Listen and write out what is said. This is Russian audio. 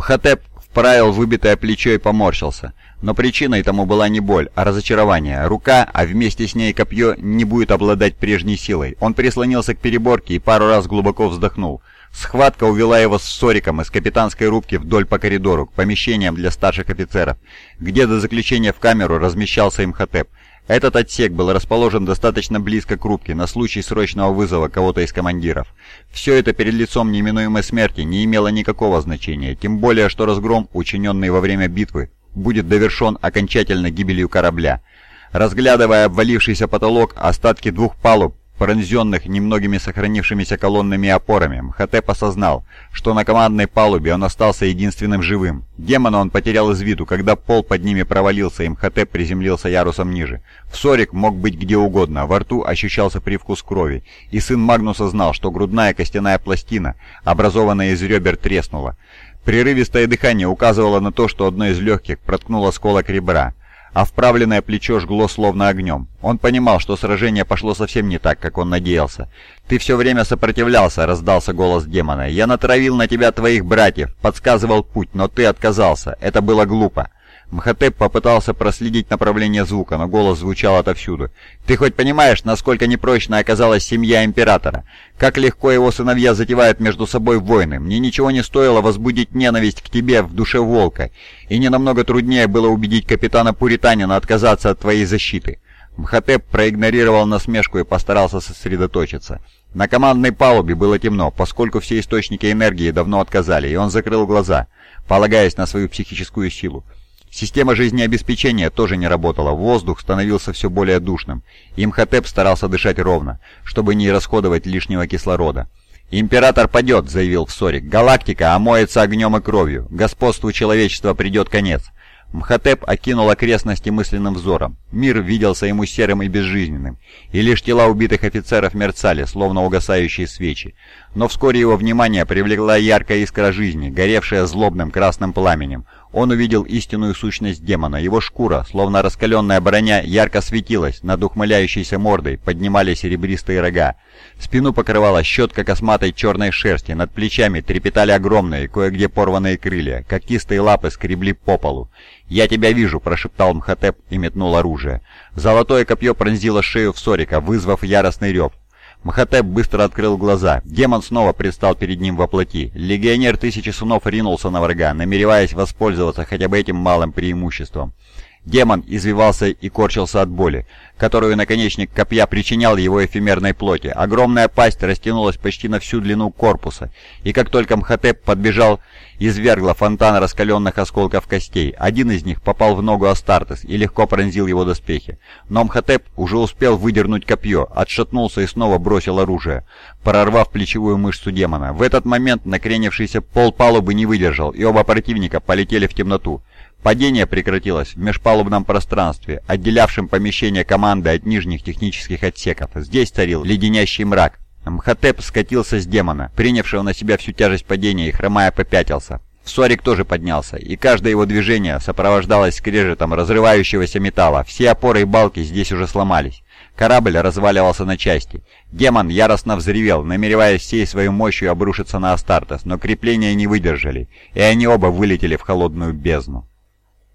Мхотеп вправил выбитое плечо и поморщился. Но причиной тому была не боль, а разочарование. Рука, а вместе с ней копье, не будет обладать прежней силой. Он прислонился к переборке и пару раз глубоко вздохнул. Схватка увела его с Сориком из капитанской рубки вдоль по коридору к помещениям для старших офицеров, где до заключения в камеру размещался Имхотеп. Этот отсек был расположен достаточно близко к рубке на случай срочного вызова кого-то из командиров. Все это перед лицом неминуемой смерти не имело никакого значения, тем более что разгром, учиненный во время битвы, будет довершен окончательно гибелью корабля. Разглядывая обвалившийся потолок, остатки двух палуб пронзенных немногими сохранившимися колоннами и опорами, Мхотеп осознал, что на командной палубе он остался единственным живым. Демона он потерял из виду, когда пол под ними провалился, и Мхотеп приземлился ярусом ниже. Всорик мог быть где угодно, во рту ощущался привкус крови, и сын Магнуса знал, что грудная костяная пластина, образованная из ребер, треснула. Прерывистое дыхание указывало на то, что одно из легких проткнуло сколок ребра а вправленное плечо жгло словно огнем. Он понимал, что сражение пошло совсем не так, как он надеялся. «Ты все время сопротивлялся», — раздался голос демона. «Я натравил на тебя твоих братьев, подсказывал путь, но ты отказался. Это было глупо». Мхотеп попытался проследить направление звука, но голос звучал отовсюду. «Ты хоть понимаешь, насколько непрочной оказалась семья Императора? Как легко его сыновья затевают между собой войны? Мне ничего не стоило возбудить ненависть к тебе в душе Волка, и не намного труднее было убедить капитана Пуританина отказаться от твоей защиты». Мхотеп проигнорировал насмешку и постарался сосредоточиться. На командной палубе было темно, поскольку все источники энергии давно отказали, и он закрыл глаза, полагаясь на свою психическую силу. Система жизнеобеспечения тоже не работала, воздух становился все более душным. Имхотеп старался дышать ровно, чтобы не расходовать лишнего кислорода. «Император падет», — заявил Всорик. «Галактика омоется огнем и кровью. Господству человечества придет конец». Мхотеп окинул окрестности мысленным взором. Мир виделся ему серым и безжизненным, и лишь тела убитых офицеров мерцали, словно угасающие свечи. Но вскоре его внимание привлекла яркая искра жизни, горевшая злобным красным пламенем. Он увидел истинную сущность демона. Его шкура, словно раскаленная броня, ярко светилась, над ухмыляющейся мордой поднимались серебристые рога. Спину покрывала щетка косматой черной шерсти, над плечами трепетали огромные, кое-где порванные крылья, когтистые лапы скребли по полу. «Я тебя вижу», — прошептал Мхотеп и метнул оружие. Золотое копье пронзило шею Всорика, вызвав яростный рев. Махатеп быстро открыл глаза. Демон снова предстал перед ним во плоти. Легионер Тысячи Сунов ринулся на врага, намереваясь воспользоваться хотя бы этим малым преимуществом. Демон извивался и корчился от боли, которую наконечник копья причинял его эфемерной плоти. Огромная пасть растянулась почти на всю длину корпуса, и как только Мхотеп подбежал, извергла фонтан раскаленных осколков костей. Один из них попал в ногу Астартес и легко пронзил его доспехи. Но Мхотеп уже успел выдернуть копье, отшатнулся и снова бросил оружие, прорвав плечевую мышцу демона. В этот момент накренившийся пол палубы не выдержал, и оба противника полетели в темноту. Падение прекратилось в межпалубном пространстве, отделявшем помещение команды от нижних технических отсеков. Здесь царил леденящий мрак. Мхотеп скатился с демона, принявшего на себя всю тяжесть падения и хромая попятился. Сорик тоже поднялся, и каждое его движение сопровождалось скрежетом разрывающегося металла. Все опоры и балки здесь уже сломались. Корабль разваливался на части. Демон яростно взревел, намереваясь всей своей мощью обрушиться на Астартес, но крепления не выдержали, и они оба вылетели в холодную бездну.